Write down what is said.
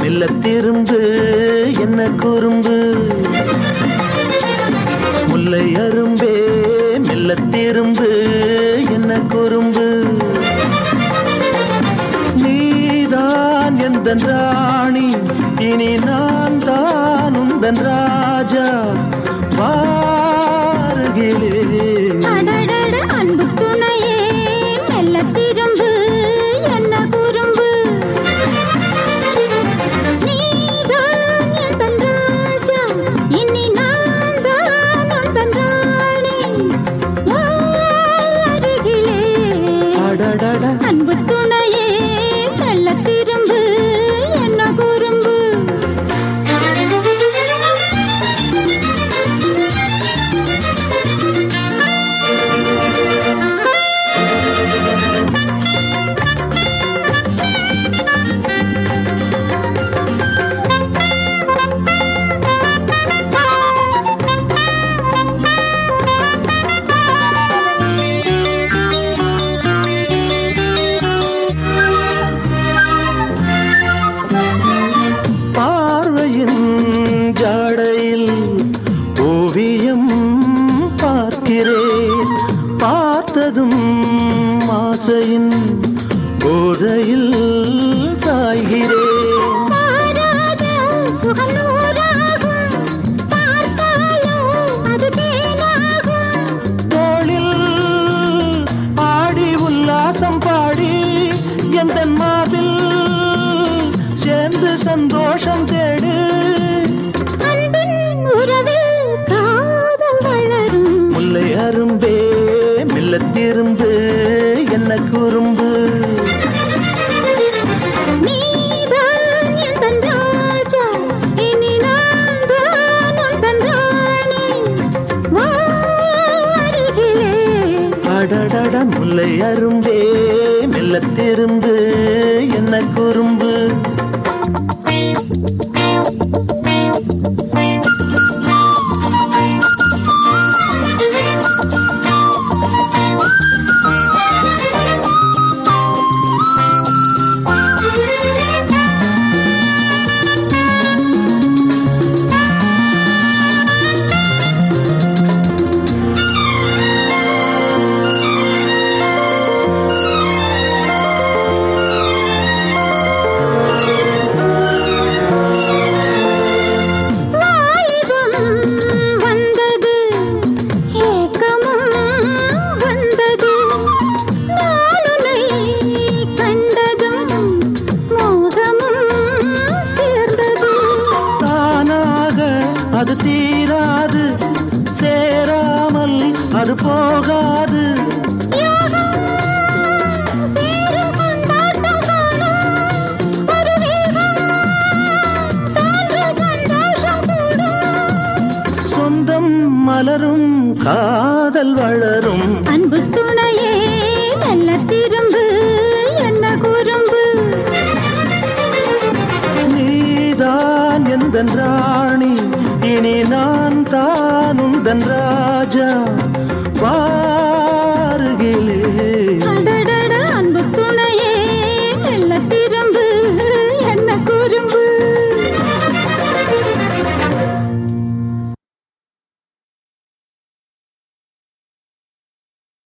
மெல்ல திரும்பு என்ன குறும்பு? முல்லை அரும்பே மெல்ல திரும்பு என்ன குறும்பு? நீதான் எந்த ராணி இனி நான் தான் உந்தன் ராஜா. பாருகிலே பார்த்ததும் ஆசையின் போதையில் சாய்கிறேன். உந்தன் ராணி வா அருகிலே. அடடட முல்லை அரும்பே மெல்ல திரும்பு என்ன குறும்பு? தீராது. சேராமல் அது போகாது. சொந்தம் மலரும் காதல் வளரும். அன்பு துணையே மெல்ல திரும்பு என்ன குறும்பு? நீதான் எந்த ராணி. இனி நான் தான் உந்தன் ராஜா. வா